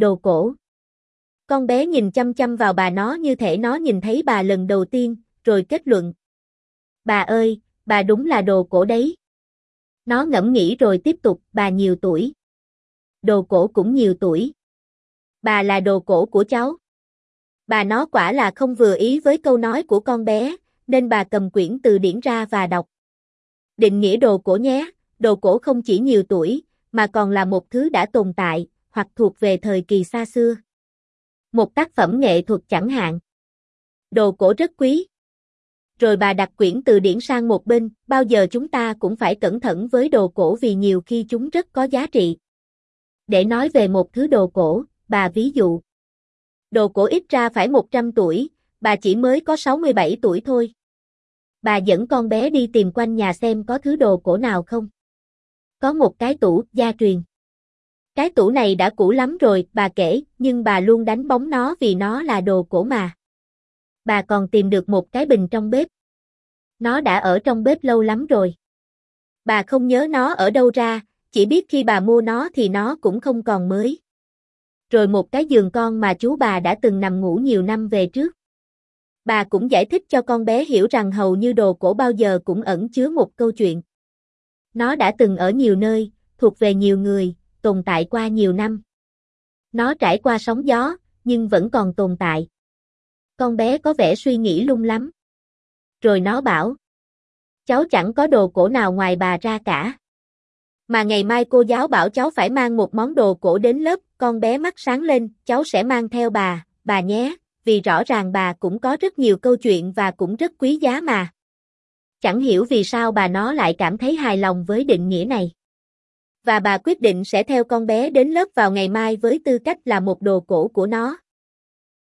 đồ cổ. Con bé nhìn chăm chăm vào bà nó như thể nó nhìn thấy bà lần đầu tiên, rồi kết luận. Bà ơi, bà đúng là đồ cổ đấy. Nó ngẫm nghĩ rồi tiếp tục, bà nhiều tuổi. Đồ cổ cũng nhiều tuổi. Bà là đồ cổ của cháu. Bà nó quả là không vừa ý với câu nói của con bé, nên bà cầm quyển từ điển ra và đọc. Định nghĩa đồ cổ nhé, đồ cổ không chỉ nhiều tuổi, mà còn là một thứ đã tồn tại, hoặc thuộc về thời kỳ xa xưa. Một tác phẩm nghệ thuật chẳng hạn. Đồ cổ rất quý. Rồi bà đặt quyển từ điển sang một bên, bao giờ chúng ta cũng phải cẩn thận với đồ cổ vì nhiều khi chúng rất có giá trị. Để nói về một thứ đồ cổ, bà ví dụ. Đồ cổ ít ra phải 100 tuổi, bà chỉ mới có 67 tuổi thôi. Bà dẫn con bé đi tìm quanh nhà xem có thứ đồ cổ nào không. Có một cái tủ, gia truyền. Cái tủ này đã cũ lắm rồi, bà kể, nhưng bà luôn đánh bóng nó vì nó là đồ cổ mà. Bà còn tìm được một cái bình trong bếp. Nó đã ở trong bếp lâu lắm rồi. Bà không nhớ nó ở đâu ra, chỉ biết khi bà mua nó thì nó cũng không còn mới. Rồi một cái giường con mà chú bà đã từng nằm ngủ nhiều năm về trước. Bà cũng giải thích cho con bé hiểu rằng hầu như đồ cổ bao giờ cũng ẩn chứa một câu chuyện. Nó đã từng ở nhiều nơi, thuộc về nhiều người, tồn tại qua nhiều năm. Nó trải qua sóng gió, nhưng vẫn còn tồn tại. Con bé có vẻ suy nghĩ lung lắm. Rồi nó bảo, cháu chẳng có đồ cổ nào ngoài bà ra cả. Mà ngày mai cô giáo bảo cháu phải mang một món đồ cổ đến lớp, con bé mắt sáng lên, cháu sẽ mang theo bà, bà nhé, vì rõ ràng bà cũng có rất nhiều câu chuyện và cũng rất quý giá mà. Chẳng hiểu vì sao bà nó lại cảm thấy hài lòng với định nghĩa này. Và bà quyết định sẽ theo con bé đến lớp vào ngày mai với tư cách là một đồ cổ của nó.